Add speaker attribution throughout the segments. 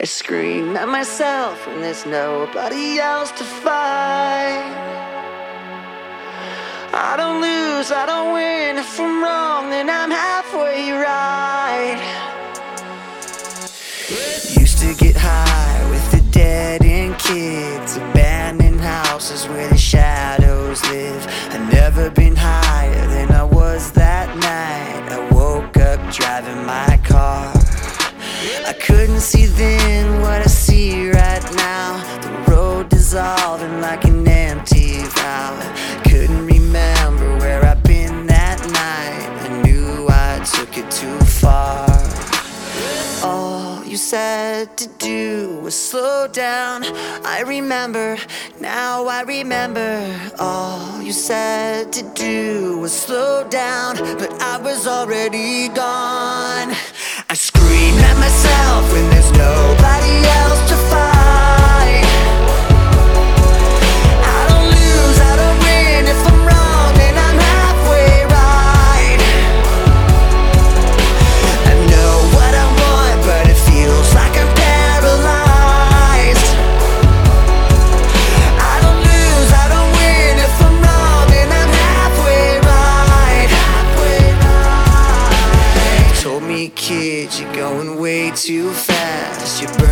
Speaker 1: I scream at myself when there's nobody else to fight. I don't lose, I don't win. If I'm wrong, then I'm halfway right. Couldn't see then what I see right now. The road dissolving like an empty vow. Couldn't remember where I've been that night. I knew I took it too far. All you said to do was slow down. I remember, now I remember. All you said to do was slow down, but I was already gone. Scream at myself when there's nobody too fast. You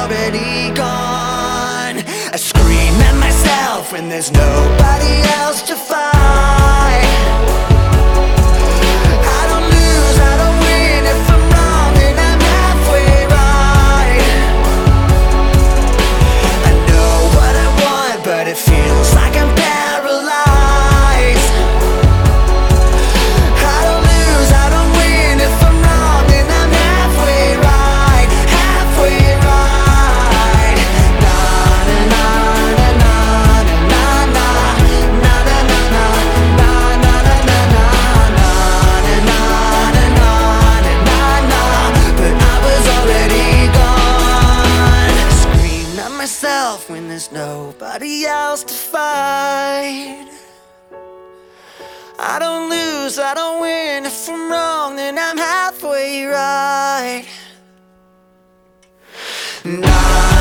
Speaker 1: already gone. I scream at myself when there's nobody else there's nobody else to fight. I don't lose, I don't win. If I'm wrong, then I'm halfway right. Nah.